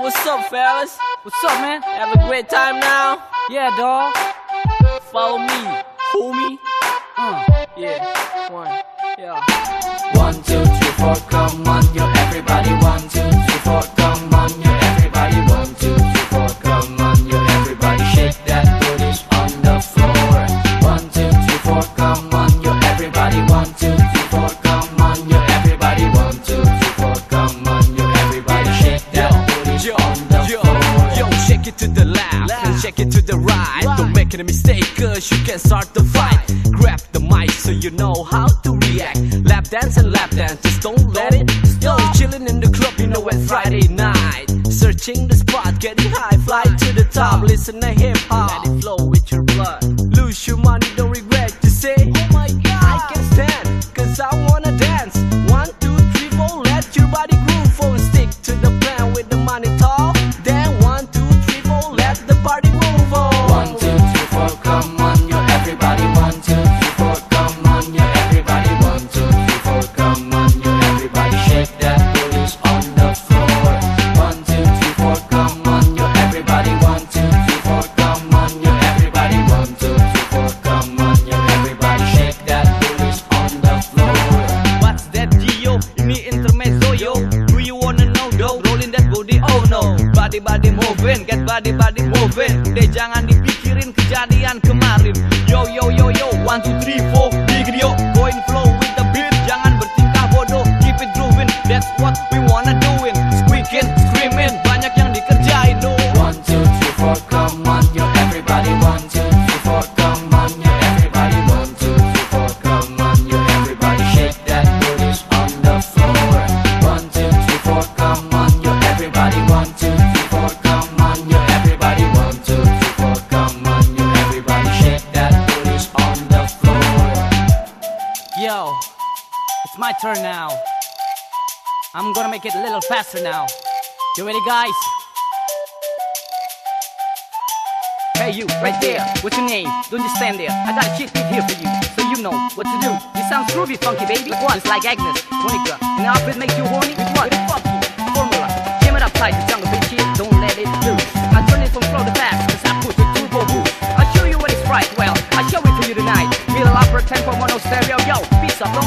what's up, fellas? What's up, man? Have a great time now? Yeah, dog. Follow me, homie. Uh. Yeah, one, yeah. One, two, three, four, come on, make any mistake, cause you can start the fight. Grab the mic so you know how to react. Lap dance and lap dance, just don't let it. Yo, chilling in the club, you know it's Friday night. Searching the spot, getting high, fly to the top. Listen to hip hop, let it flow yo. Do you wanna know, though? Rolling that booty, oh no. Body, body moving, get body, body moving. Deh, jangan dipikirin kejadian kemarin. Yo, yo, yo, yo. One, two, three, four. Big yo. Going flow with the beat. Jangan bertingkah bodoh. Keep it grooving. That's what we wanna doing. My turn now. I'm gonna make it a little faster now. You ready, guys? Hey, you, right there. What's your name? Don't just stand there. I got a shit beat here for you, so you know what to do. You sound groovy, funky, baby. Like what? It's like Agnes, Monica. And the outfit makes you horny. With what? With funky formula. Jam it up tight, the jungle bitch here. Don't let it loose. I turn it from slow to fast, cause I put the turbo boost. I'll show you what it's right. Well, I'll show it to you tonight. Middle upper tempo mono oh stereo. Yo, peace up, don't